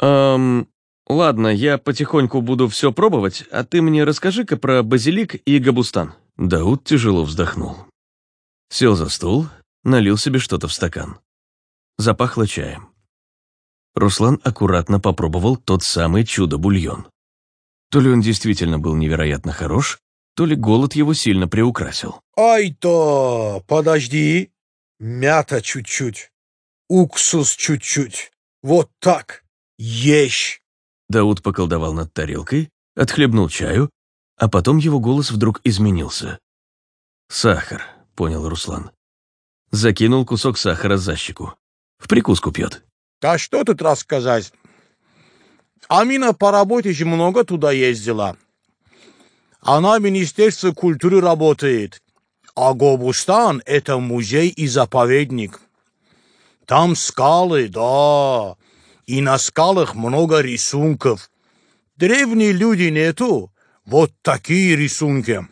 S5: Эм, ладно, я потихоньку буду все пробовать, а ты мне расскажи-ка про базилик и габустан.
S1: Дауд тяжело вздохнул. Сел за стол, налил себе что-то в стакан. Запахло чаем. Руслан аккуратно попробовал тот самый чудо-бульон. То ли он действительно был невероятно хорош, то ли голод его сильно приукрасил.
S2: Ай-то, подожди. Мята чуть-чуть. Уксус чуть-чуть. Вот так. Ешь.
S1: Дауд поколдовал над тарелкой, отхлебнул чаю, а потом его голос вдруг изменился. «Сахар», — понял Руслан. Закинул кусок сахара за щеку. В прикуску пьет.
S6: Да что тут рассказать? Амина по работе же много туда ездила. Она в Министерстве культуры работает. А Гобустан — это музей и заповедник. Там скалы, да. И на скалах много рисунков. Древние люди нету. Вот такие рисунки.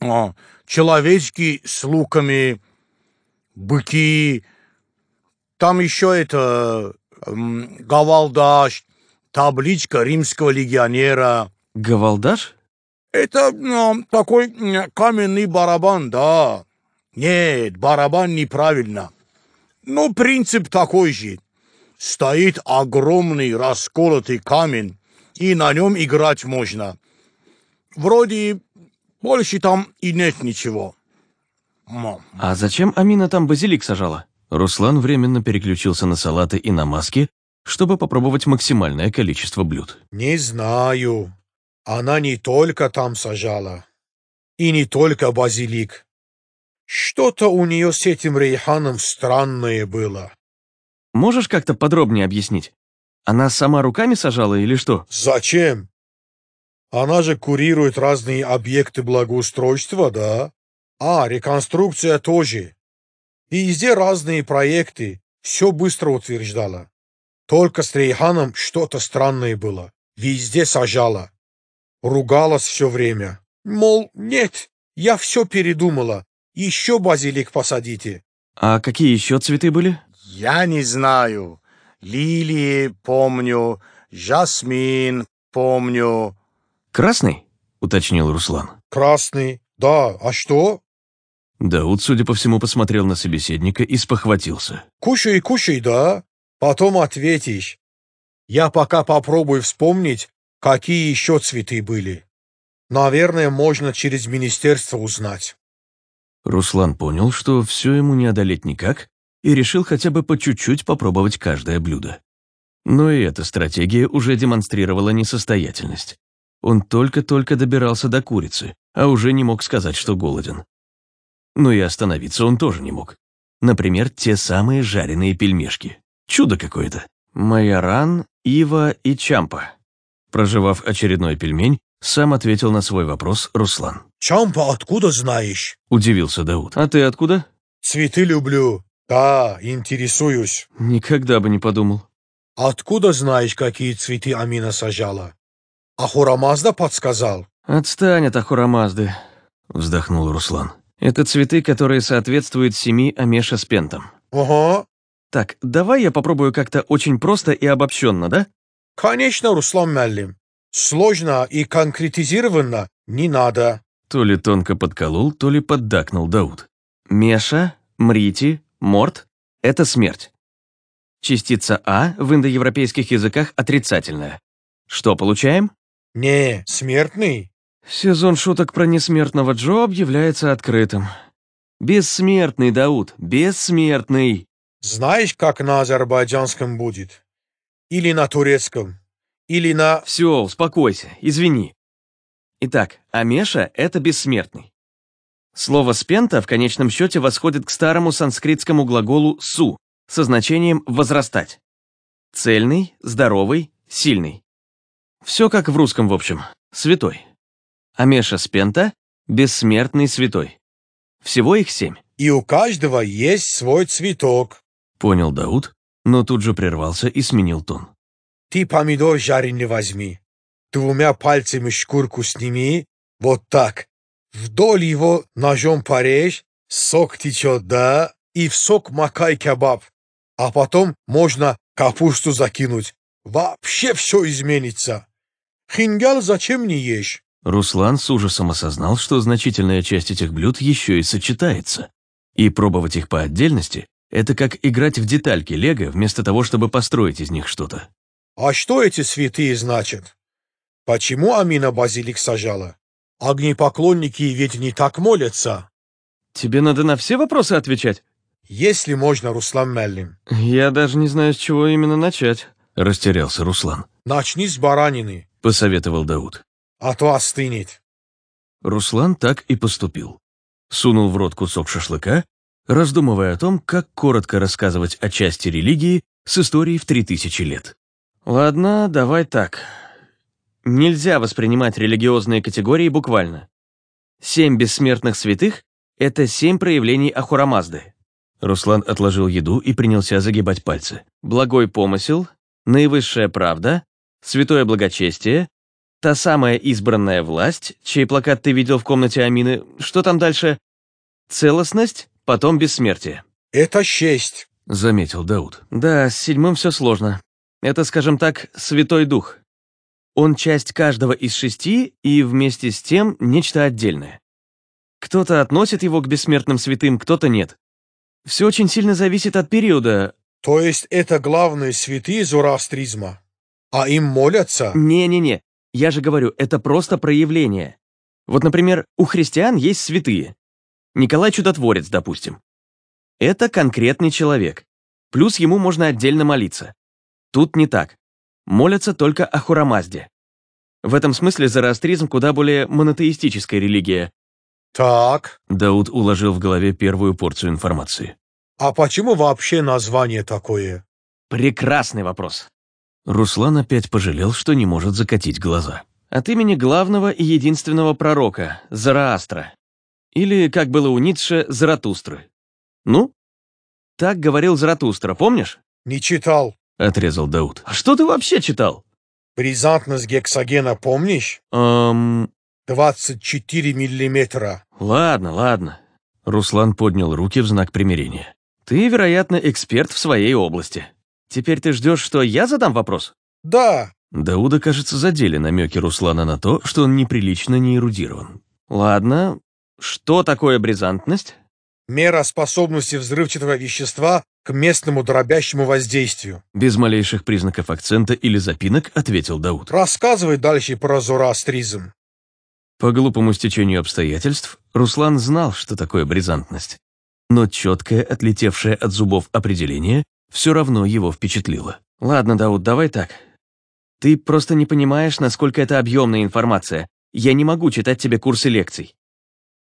S6: А, Человечки с луками, быки. Там еще это Гавалдаш, табличка римского легионера.
S5: Гавалдаш?
S6: Это ну, такой каменный барабан, да. Нет, барабан неправильно. Но принцип такой же. Стоит огромный расколотый камень, и на нем играть можно. Вроде больше там и нет ничего.
S5: А зачем Амина там базилик сажала?
S1: Руслан временно переключился на салаты и на маски, чтобы попробовать максимальное количество блюд.
S2: Не знаю. Она не только там сажала. И не только базилик. Что-то у нее с этим рейханом странное было.
S5: Можешь как-то подробнее объяснить? Она сама руками сажала или что?
S2: Зачем? Она же курирует разные объекты благоустройства, да? А, реконструкция тоже. И везде разные проекты. Все быстро утверждала. Только с Рейханом что-то странное было. Везде сажала. Ругалась все время. Мол, нет, я все передумала. Еще базилик посадите.
S5: А какие еще цветы были?
S6: Я не знаю. Лилии помню, жасмин помню.
S5: Красный?
S1: Уточнил Руслан.
S2: Красный. Да, а что?
S1: Дауд, судя по всему, посмотрел на собеседника и спохватился.
S2: Кушай, кушай, да? Потом ответишь. Я пока попробую вспомнить, какие еще цветы были. Наверное, можно через министерство узнать.
S1: Руслан понял, что все ему не одолеть никак, и решил хотя бы по чуть-чуть попробовать каждое блюдо. Но и эта стратегия уже демонстрировала несостоятельность. Он только-только добирался до курицы, а уже не мог сказать, что голоден. Но и остановиться он тоже не мог. Например, те самые жареные пельмешки. Чудо какое-то.
S5: Майоран, Ива и Чампа.
S1: Прожевав очередной пельмень, сам ответил на свой вопрос Руслан.
S2: Чампа откуда знаешь?
S1: Удивился Дауд.
S5: А ты откуда?
S2: Цветы люблю. Да, интересуюсь.
S5: Никогда бы не подумал.
S2: Откуда знаешь, какие цветы Амина сажала? Ахурамазда подсказал.
S5: Отстань от Ахурамазды.
S1: Вздохнул Руслан.
S5: Это цветы, которые соответствуют семи Амеша с пентом.
S2: Ага.
S5: Так, давай я попробую как-то очень просто и обобщенно, да?
S2: Конечно, Руслан Меллим. Сложно и конкретизированно не надо.
S1: То ли тонко подколол, то ли поддакнул Дауд.
S5: Меша, Мрити, Морт — это смерть. Частица А в индоевропейских языках отрицательная. Что получаем?
S2: Не, смертный.
S5: Сезон шуток про несмертного Джо объявляется открытым. Бессмертный, Дауд, бессмертный.
S2: Знаешь, как на азербайджанском будет? Или на турецком? Или на...
S5: Все, успокойся, извини. Итак, Амеша — это бессмертный. Слово «спента» в конечном счете восходит к старому санскритскому глаголу «су» со значением «возрастать». Цельный, здоровый, сильный. Все как в русском, в общем. Святой. Амеша Спента — бессмертный святой. Всего их семь.
S2: И у каждого есть свой цветок.
S1: Понял Дауд, но тут же прервался и сменил тон.
S2: Ты помидор жареный возьми. Двумя пальцами шкурку сними. Вот так. Вдоль его ножом порежь. Сок течет, да? И в сок макай кебаб. А потом можно капусту закинуть. Вообще все изменится. Хингал зачем не ешь?
S1: Руслан с ужасом осознал, что значительная часть этих блюд еще и сочетается. И пробовать их по отдельности – это как играть в детальки лего вместо того, чтобы построить из них что-то.
S2: А что эти святые значат? Почему Амина базилик сажала? Огнепоклонники ведь не так молятся.
S5: Тебе надо на все вопросы отвечать?
S2: Если можно, Руслан Меллим.
S5: Я даже не знаю, с чего именно начать.
S1: Растерялся Руслан.
S2: Начни с баранины,
S1: Посоветовал Дауд.
S2: А то остынет.
S1: Руслан так и поступил. Сунул в рот кусок шашлыка, раздумывая о том, как коротко рассказывать о части религии с историей в 3000 лет.
S5: Ладно, давай так. Нельзя воспринимать религиозные категории буквально. Семь бессмертных святых — это семь проявлений Ахурамазды.
S1: Руслан отложил еду и принялся загибать пальцы.
S5: Благой помысел, наивысшая правда, святое благочестие, та самая избранная власть, чей плакат ты видел в комнате Амины, что там дальше? Целостность, потом бессмертие.
S2: Это честь.
S1: Заметил Дауд.
S5: Да, с седьмым все сложно. Это, скажем так, святой дух.
S1: Он часть каждого из шести и вместе с тем нечто отдельное. Кто-то относит его к бессмертным святым, кто-то нет. Все очень сильно зависит от периода.
S2: То есть это главные святые зороастризма? А им молятся?
S1: Не-не-не, я же говорю, это просто проявление. Вот, например, у христиан есть святые. Николай Чудотворец, допустим. Это конкретный человек. Плюс ему можно отдельно молиться. Тут не так. Молятся только о Хурамазде. В этом смысле зороастризм куда более монотеистическая религия.
S2: Так,
S7: Дауд уложил в голове первую порцию информации.
S2: а почему вообще название такое?
S1: Прекрасный вопрос.
S7: Руслан опять пожалел, что не может закатить глаза.
S1: От имени главного и единственного пророка, Зараастра. Или, как было у Ницше, Заратустры. Ну? Так говорил Заратустра, помнишь?
S2: Не читал.
S7: Отрезал Дауд.
S1: А что ты вообще читал?
S2: Бризантность гексогена помнишь?
S1: Эм,
S2: 24 миллиметра.
S1: ладно, ладно.
S7: Руслан поднял руки в знак примирения.
S1: Ты, вероятно, эксперт в своей области. Теперь ты ждешь, что я задам вопрос?
S2: Да,
S7: Дауда, кажется, задели намеки Руслана на то, что он неприлично не эрудирован.
S1: Ладно. Что такое бризантность?
S2: мера способности взрывчатого вещества к местному дробящему воздействию.
S7: Без малейших признаков акцента или запинок ответил Дауд.
S2: Рассказывай дальше про зороастризм.
S7: По глупому стечению обстоятельств, Руслан знал, что такое бризантность. Но четкое, отлетевшее от зубов определение все равно его впечатлило.
S1: Ладно, Дауд, давай так. Ты просто не понимаешь, насколько это объемная информация. Я не могу читать тебе курсы лекций.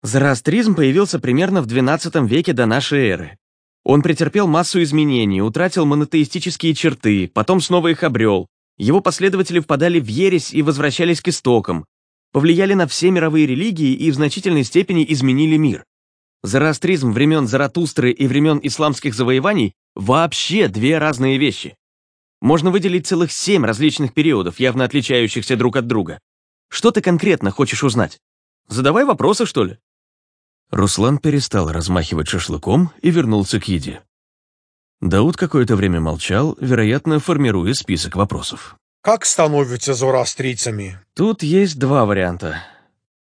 S1: Зороастризм появился примерно в XII веке до нашей эры. Он претерпел массу изменений, утратил монотеистические черты, потом снова их обрел. Его последователи впадали в ересь и возвращались к истокам, повлияли на все мировые религии и в значительной степени изменили мир. Зороастризм времен Заратустры и времен исламских завоеваний вообще две разные вещи. Можно выделить целых семь различных периодов, явно отличающихся друг от друга. Что ты конкретно хочешь узнать? Задавай вопросы, что ли?
S7: Руслан перестал размахивать шашлыком и вернулся к еде. Дауд какое-то время молчал, вероятно, формируя список вопросов.
S2: Как становятся зороастрийцами?
S1: Тут есть два варианта.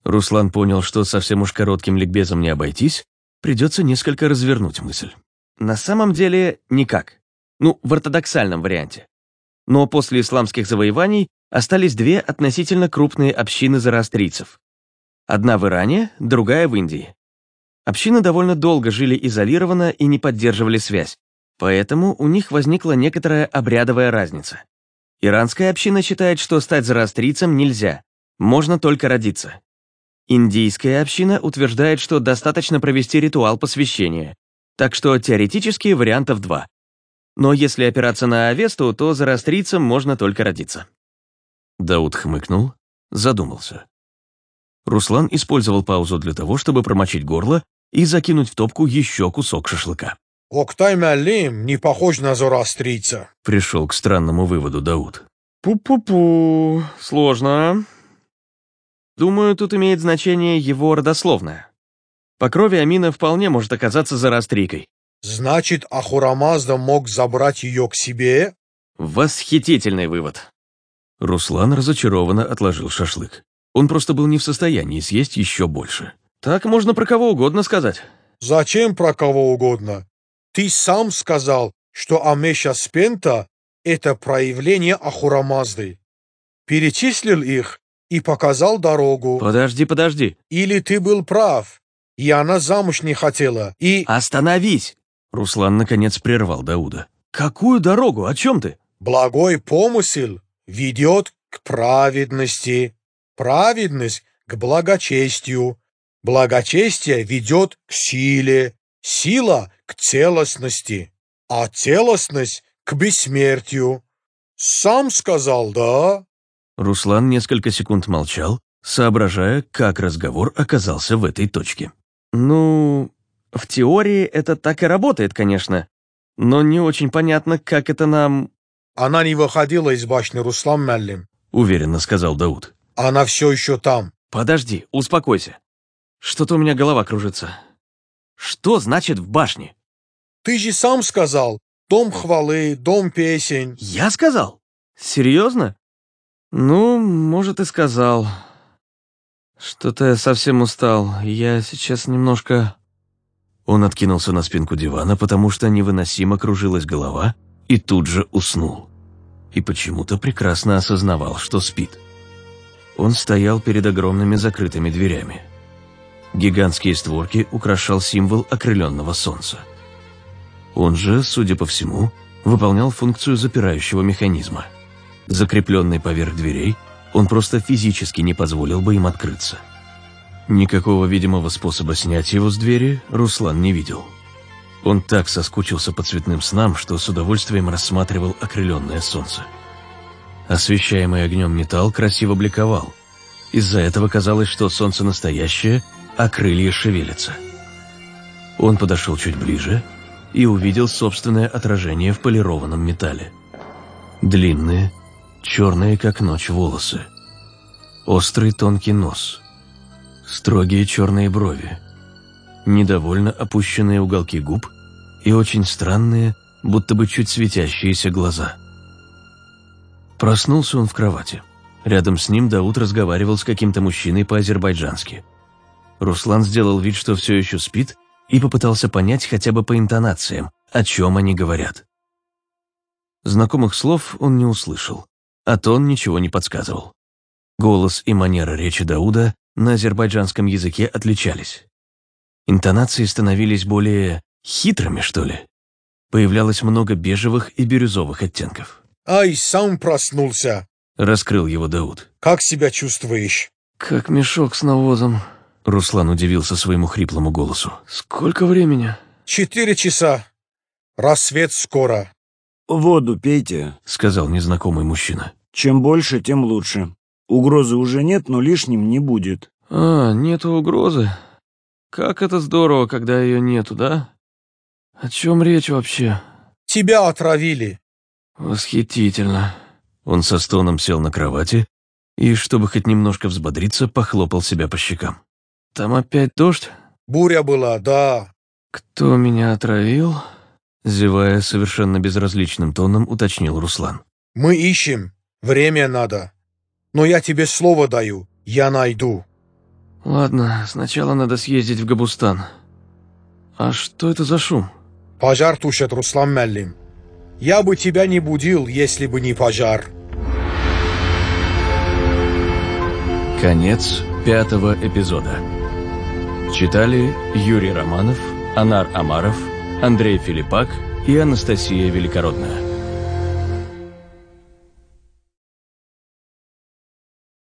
S7: Руслан понял, что совсем уж коротким ликбезом не обойтись, придется несколько развернуть мысль.
S1: На самом деле, никак. Ну, в ортодоксальном варианте. Но после исламских завоеваний остались две относительно крупные общины зороастрийцев. Одна в Иране, другая в Индии. Общины довольно долго жили изолированно и не поддерживали связь, поэтому у них возникла некоторая обрядовая разница. Иранская община считает, что стать зороастрийцем нельзя, можно только родиться. Индийская община утверждает, что достаточно провести ритуал посвящения, так что теоретически вариантов два. Но если опираться на Авесту, то зороастрийцем можно только родиться.
S7: Дауд хмыкнул, задумался. Руслан использовал паузу для того, чтобы промочить горло и закинуть в топку еще кусок шашлыка.
S2: Октай Мялим не похож на зороастрийца.
S7: Пришел к странному выводу Дауд.
S1: Пу-пу-пу, сложно. Думаю, тут имеет значение его родословное. По крови Амина вполне может оказаться зороастрийкой.
S2: Значит, Ахурамазда мог забрать ее к себе?
S1: Восхитительный вывод.
S7: Руслан разочарованно отложил шашлык. Он просто был не в состоянии съесть еще больше.
S1: Так можно про кого угодно сказать.
S2: Зачем про кого угодно? Ты сам сказал, что Амеша Спента — это проявление Ахурамазды. Перечислил их и показал дорогу.
S1: Подожди, подожди.
S2: Или ты был прав, и она замуж не хотела, и...
S1: Остановись!
S7: Руслан, наконец, прервал Дауда.
S1: Какую дорогу? О чем ты?
S2: Благой помысел ведет к праведности, праведность — к благочестию, благочестие ведет к силе, сила — к целостности, а целостность — к бессмертию. Сам сказал, да?
S7: Руслан несколько секунд молчал, соображая, как разговор оказался в этой точке.
S1: Ну, в теории это так и работает, конечно. Но не очень понятно, как это нам...
S2: Она не выходила из башни Руслан Мяллим.
S7: Уверенно сказал Дауд.
S2: Она все еще там.
S1: Подожди, успокойся. Что-то у меня голова кружится. Что значит в башне?
S2: Ты же сам сказал, дом хвалы, дом песен.
S1: Я сказал? Серьезно?
S5: Ну, может, и сказал. Что-то я совсем устал. Я сейчас немножко...
S1: Он откинулся на спинку дивана, потому что невыносимо кружилась голова, и тут же уснул. И почему-то прекрасно осознавал, что спит. Он стоял перед огромными закрытыми дверями. Гигантские створки украшал символ окрыленного солнца. Он же, судя по всему, выполнял функцию запирающего механизма. Закрепленный поверх дверей, он просто физически не позволил бы им открыться. Никакого видимого способа снять его с двери Руслан не видел. Он так соскучился по цветным снам, что с удовольствием рассматривал окрыленное солнце. Освещаемый огнем металл красиво бликовал. Из-за этого казалось, что солнце настоящее, а крылья шевелятся. Он подошел чуть ближе и увидел собственное отражение в полированном металле. Длинные, черные как ночь волосы. Острый тонкий нос. Строгие черные брови. Недовольно опущенные уголки губ и очень странные, будто бы чуть светящиеся глаза. Проснулся он в кровати. Рядом с ним Дауд разговаривал с каким-то мужчиной по-азербайджански. Руслан сделал вид, что все еще спит, и попытался понять хотя бы по интонациям, о чем они говорят. Знакомых слов он не услышал, а тон ничего не подсказывал. Голос и манера речи Дауда на азербайджанском языке отличались. Интонации становились более хитрыми, что ли. Появлялось много бежевых и бирюзовых оттенков.
S2: Ай, сам проснулся.
S1: Раскрыл его Дауд.
S2: Как себя чувствуешь?
S5: Как мешок с навозом.
S1: Руслан удивился своему хриплому голосу.
S5: Сколько времени?
S2: Четыре часа. Рассвет скоро.
S8: «Воду пейте», —
S1: сказал незнакомый мужчина.
S8: «Чем больше, тем лучше. Угрозы уже нет, но лишним не будет».
S5: «А, нету угрозы? Как это здорово, когда ее нету, да? О чем речь вообще?»
S2: Тебя отравили.
S5: «Восхитительно».
S1: Он со стоном сел на кровати и, чтобы хоть немножко взбодриться, похлопал себя по щекам.
S5: «Там опять дождь?»
S2: Буря была, да.
S5: «Кто меня отравил?»
S1: Зевая совершенно безразличным тоном, уточнил Руслан.
S2: Мы ищем. Время надо. Но я тебе слово даю. Я найду.
S5: «Ладно, сначала надо съездить в Габустан. А что это за шум?»
S2: Пожар тушит, Руслан Меллим. Я бы тебя не будил, если бы не пожар.
S1: Конец пятого эпизода. Читали Юрий Романов, Анар Амаров, Андрей Филиппак и Анастасия Великородная.